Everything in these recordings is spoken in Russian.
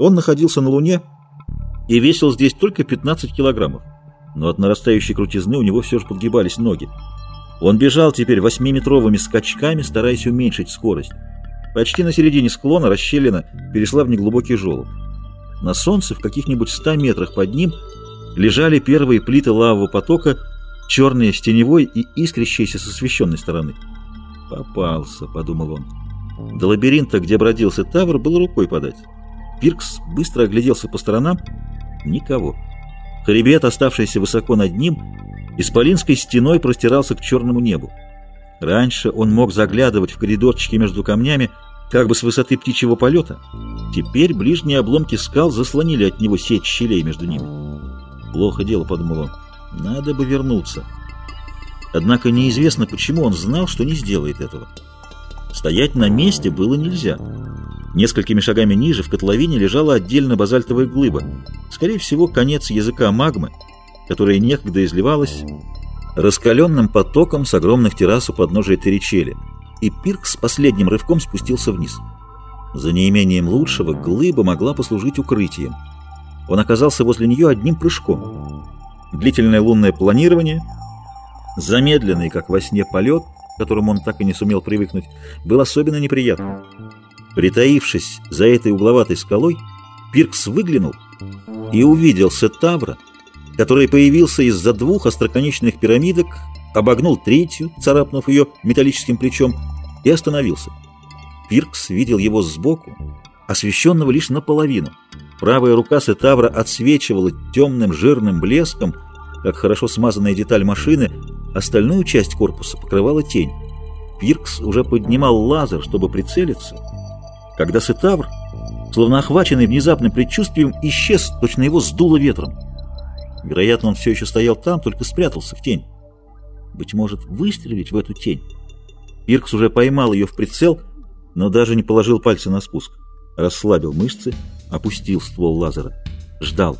Он находился на Луне и весил здесь только 15 килограммов, но от нарастающей крутизны у него все же подгибались ноги. Он бежал теперь восьмиметровыми скачками, стараясь уменьшить скорость. Почти на середине склона расщелина перешла в неглубокий желоб. На солнце в каких-нибудь ста метрах под ним лежали первые плиты лавового потока, черные с теневой и искрящиеся с освещенной стороны. «Попался», — подумал он. До лабиринта, где бродился Тавр, было рукой подать. Пиркс быстро огляделся по сторонам. Никого. Хребет, оставшийся высоко над ним, исполинской стеной простирался к черному небу. Раньше он мог заглядывать в коридорчики между камнями, как бы с высоты птичьего полета. Теперь ближние обломки скал заслонили от него сеть щелей между ними. «Плохо дело», — подумал он. «Надо бы вернуться». Однако неизвестно, почему он знал, что не сделает этого. Стоять на месте было нельзя. Несколькими шагами ниже в котловине лежала отдельно базальтовая глыба. Скорее всего, конец языка магмы, которая некогда изливалась раскаленным потоком с огромных террас у подножия Терричели. И Пирк с последним рывком спустился вниз. За неимением лучшего глыба могла послужить укрытием. Он оказался возле нее одним прыжком. Длительное лунное планирование, замедленный, как во сне, полет — которому он так и не сумел привыкнуть, был особенно неприятным. Притаившись за этой угловатой скалой, Пиркс выглянул и увидел Сетавра, который появился из-за двух остроконечных пирамидок, обогнул третью, царапнув ее металлическим плечом, и остановился. Пиркс видел его сбоку, освещенного лишь наполовину. Правая рука Сетавра отсвечивала темным жирным блеском, как хорошо смазанная деталь машины, Остальную часть корпуса покрывала тень. Пиркс уже поднимал лазер, чтобы прицелиться, когда Сетавр, словно охваченный внезапным предчувствием, исчез, точно его сдуло ветром. Вероятно, он все еще стоял там, только спрятался в тень. Быть может, выстрелить в эту тень? Пиркс уже поймал ее в прицел, но даже не положил пальцы на спуск. Расслабил мышцы, опустил ствол лазера. Ждал.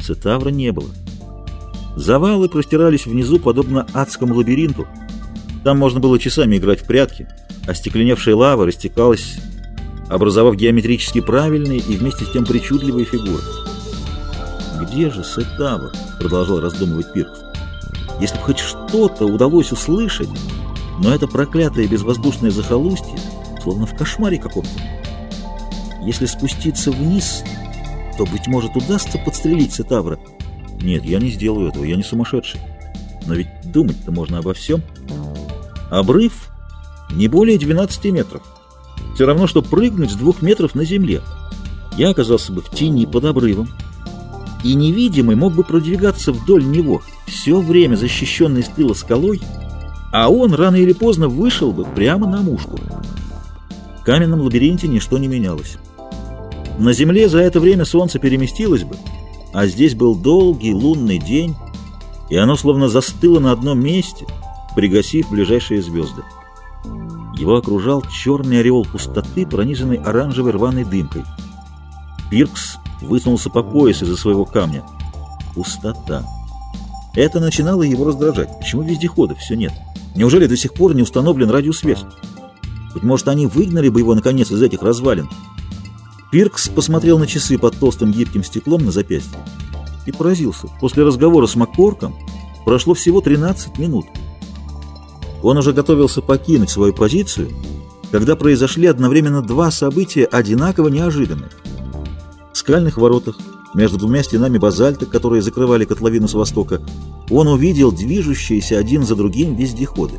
Цетавра не было. Завалы простирались внизу, подобно адскому лабиринту. Там можно было часами играть в прятки, а стекленевшая лава растекалась, образовав геометрически правильные и вместе с тем причудливые фигуры. «Где же Сетава?» — продолжал раздумывать Пиркс. «Если бы хоть что-то удалось услышать, но это проклятое безвоздушное захолустье, словно в кошмаре каком-то. Если спуститься вниз, то, быть может, удастся подстрелить Сетавра». Нет, я не сделаю этого, я не сумасшедший. Но ведь думать-то можно обо всем. Обрыв не более 12 метров. Все равно, что прыгнуть с двух метров на земле. Я оказался бы в тени под обрывом. И невидимый мог бы продвигаться вдоль него, все время защищенный с тыла скалой, а он рано или поздно вышел бы прямо на мушку. В каменном лабиринте ничто не менялось. На земле за это время солнце переместилось бы, а здесь был долгий лунный день, и оно словно застыло на одном месте, пригасив ближайшие звезды. Его окружал черный ореол пустоты, пронизанный оранжевой рваной дымкой. Пиркс высунулся по пояс из-за своего камня. Пустота. Это начинало его раздражать. Почему вездеходов все нет? Неужели до сих пор не установлен радиосвязь? Быть может, они выгнали бы его, наконец, из этих развалин? Пиркс посмотрел на часы под толстым гибким стеклом на запястье и поразился. После разговора с Маккорком прошло всего 13 минут. Он уже готовился покинуть свою позицию, когда произошли одновременно два события одинаково неожиданных. В скальных воротах, между двумя стенами базальта, которые закрывали котловину с востока, он увидел движущиеся один за другим вездеходы.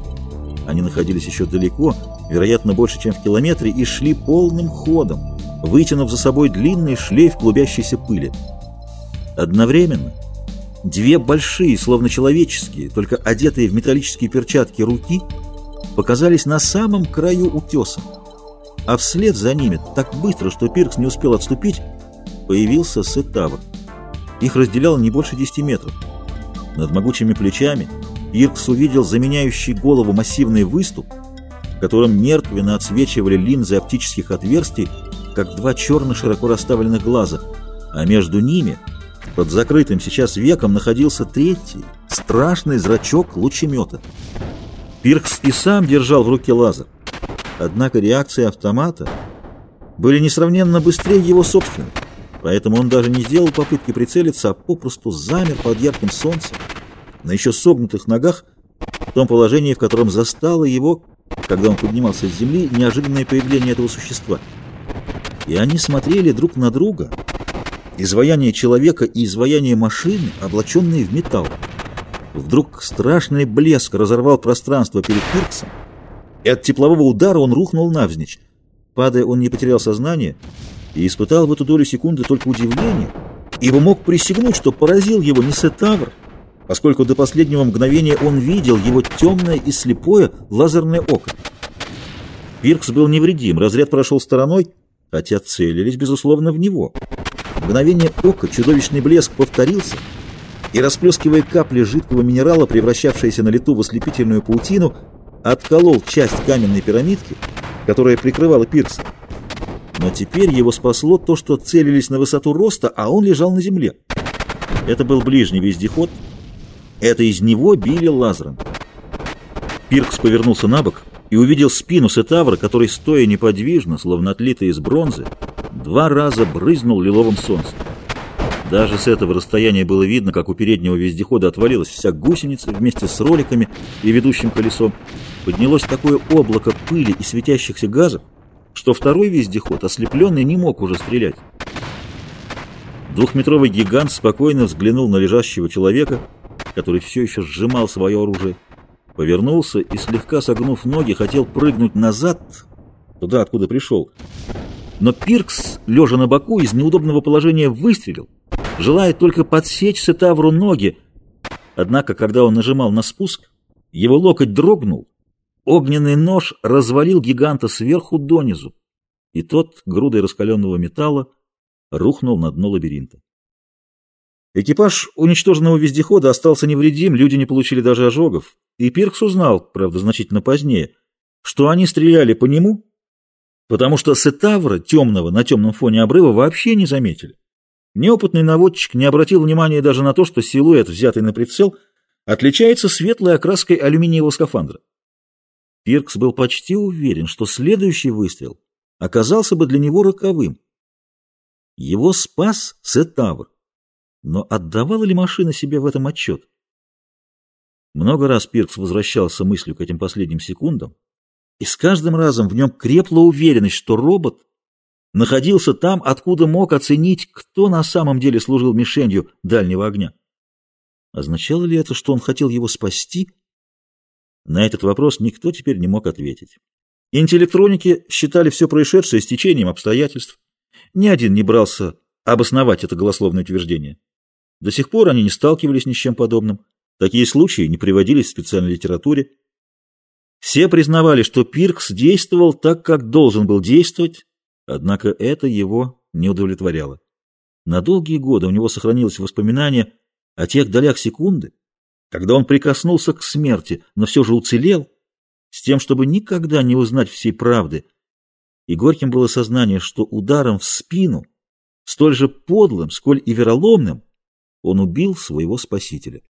Они находились еще далеко, вероятно, больше, чем в километре, и шли полным ходом вытянув за собой длинный шлейф клубящейся пыли. Одновременно две большие, словно человеческие, только одетые в металлические перчатки руки, показались на самом краю утеса. А вслед за ними, так быстро, что Пиркс не успел отступить, появился Сетава. Их разделяло не больше 10 метров. Над могучими плечами Пиркс увидел заменяющий голову массивный выступ, в котором мертвенно отсвечивали линзы оптических отверстий, как два черно широко расставленных глаза, а между ними, под закрытым сейчас веком, находился третий, страшный зрачок лучемета. Пиркс и сам держал в руке лазер. Однако реакции автомата были несравненно быстрее его собственной. поэтому он даже не сделал попытки прицелиться, а попросту замер под ярким солнцем, на еще согнутых ногах, в том положении, в котором застало его, когда он поднимался с земли, неожиданное появление этого существа. И они смотрели друг на друга, изваяние человека и изваяние машины, облаченные в металл. Вдруг страшный блеск разорвал пространство перед Пирксом, и от теплового удара он рухнул навзничь. Падая, он не потерял сознание и испытал в эту долю секунды только удивление, ибо мог присягнуть, что поразил его не Сетавр, поскольку до последнего мгновения он видел его темное и слепое лазерное око. Пиркс был невредим, разряд прошел стороной, хотя целились, безусловно, в него. Мгновение ока чудовищный блеск повторился, и, расплескивая капли жидкого минерала, превращавшиеся на лету в ослепительную паутину, отколол часть каменной пирамидки, которая прикрывала пирса. Но теперь его спасло то, что целились на высоту роста, а он лежал на земле. Это был ближний вездеход. Это из него били лазером. Пиркс повернулся на бок и увидел спину Сетавра, который, стоя неподвижно, словно отлитый из бронзы, два раза брызнул лиловым солнцем. Даже с этого расстояния было видно, как у переднего вездехода отвалилась вся гусеница вместе с роликами и ведущим колесом. Поднялось такое облако пыли и светящихся газов, что второй вездеход, ослепленный, не мог уже стрелять. Двухметровый гигант спокойно взглянул на лежащего человека, который все еще сжимал свое оружие, повернулся и, слегка согнув ноги, хотел прыгнуть назад, туда, откуда пришел. Но Пиркс, лежа на боку, из неудобного положения выстрелил, желает только подсечь Сетавру ноги. Однако, когда он нажимал на спуск, его локоть дрогнул, огненный нож развалил гиганта сверху донизу, и тот, грудой раскаленного металла, рухнул на дно лабиринта. Экипаж уничтоженного вездехода остался невредим, люди не получили даже ожогов, и Пиркс узнал, правда, значительно позднее, что они стреляли по нему, потому что Сетавра, темного на темном фоне обрыва, вообще не заметили. Неопытный наводчик не обратил внимания даже на то, что силуэт, взятый на прицел, отличается светлой окраской алюминиевого скафандра. Пиркс был почти уверен, что следующий выстрел оказался бы для него роковым. Его спас Сетавр. Но отдавала ли машина себе в этом отчет? Много раз Пиркс возвращался мыслью к этим последним секундам, и с каждым разом в нем крепла уверенность, что робот находился там, откуда мог оценить, кто на самом деле служил мишенью дальнего огня. Означало ли это, что он хотел его спасти? На этот вопрос никто теперь не мог ответить. Интеллектроники считали все происшедшее стечением обстоятельств. Ни один не брался обосновать это голословное утверждение. До сих пор они не сталкивались ни с чем подобным. Такие случаи не приводились в специальной литературе. Все признавали, что Пиркс действовал так, как должен был действовать, Однако это его не удовлетворяло. На долгие годы у него сохранилось воспоминание о тех долях секунды, когда он прикоснулся к смерти, но все же уцелел, с тем, чтобы никогда не узнать всей правды. И горьким было сознание, что ударом в спину, столь же подлым, сколь и вероломным, он убил своего спасителя.